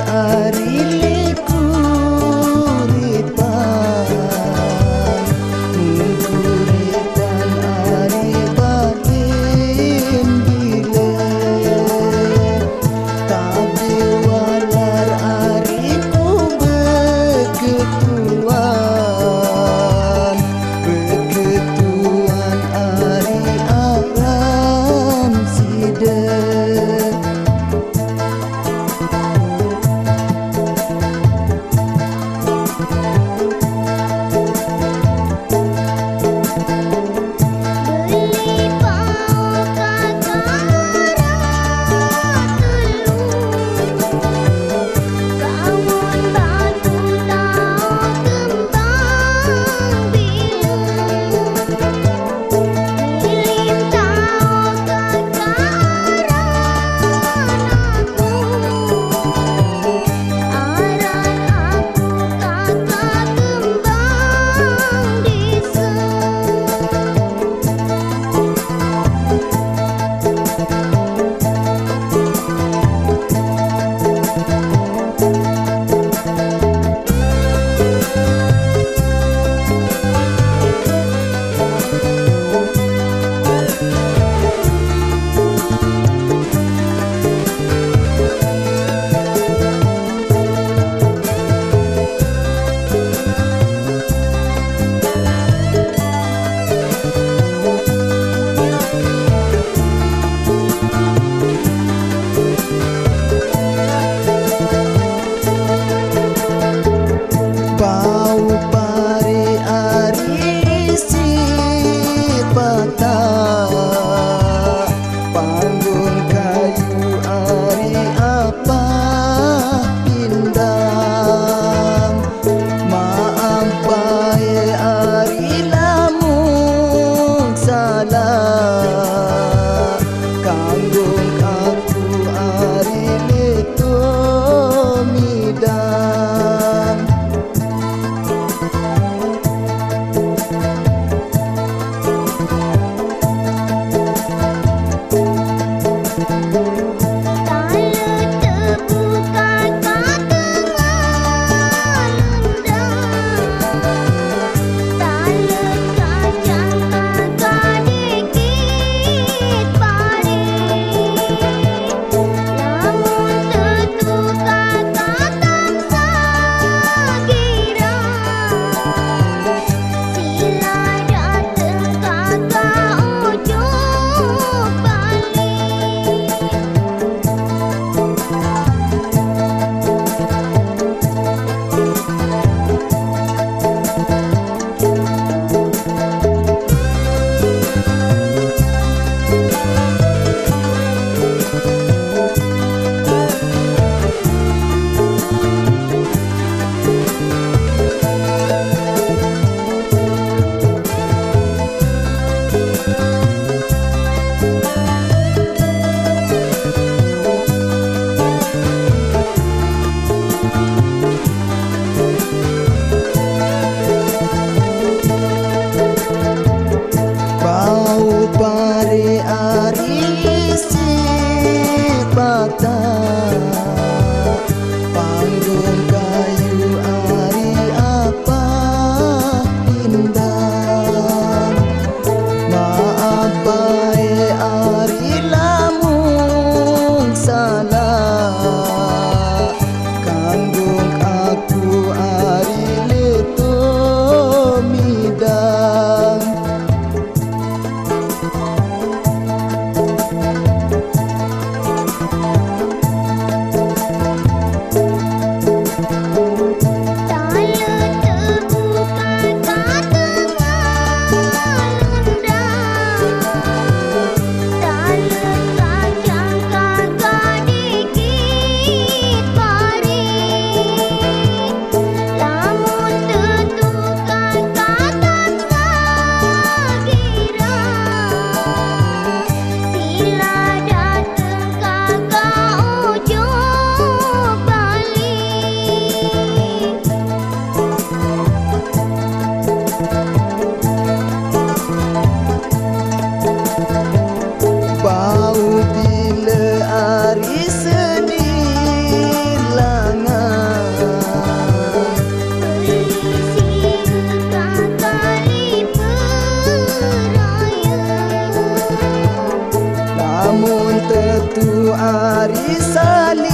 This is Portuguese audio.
ar tu ari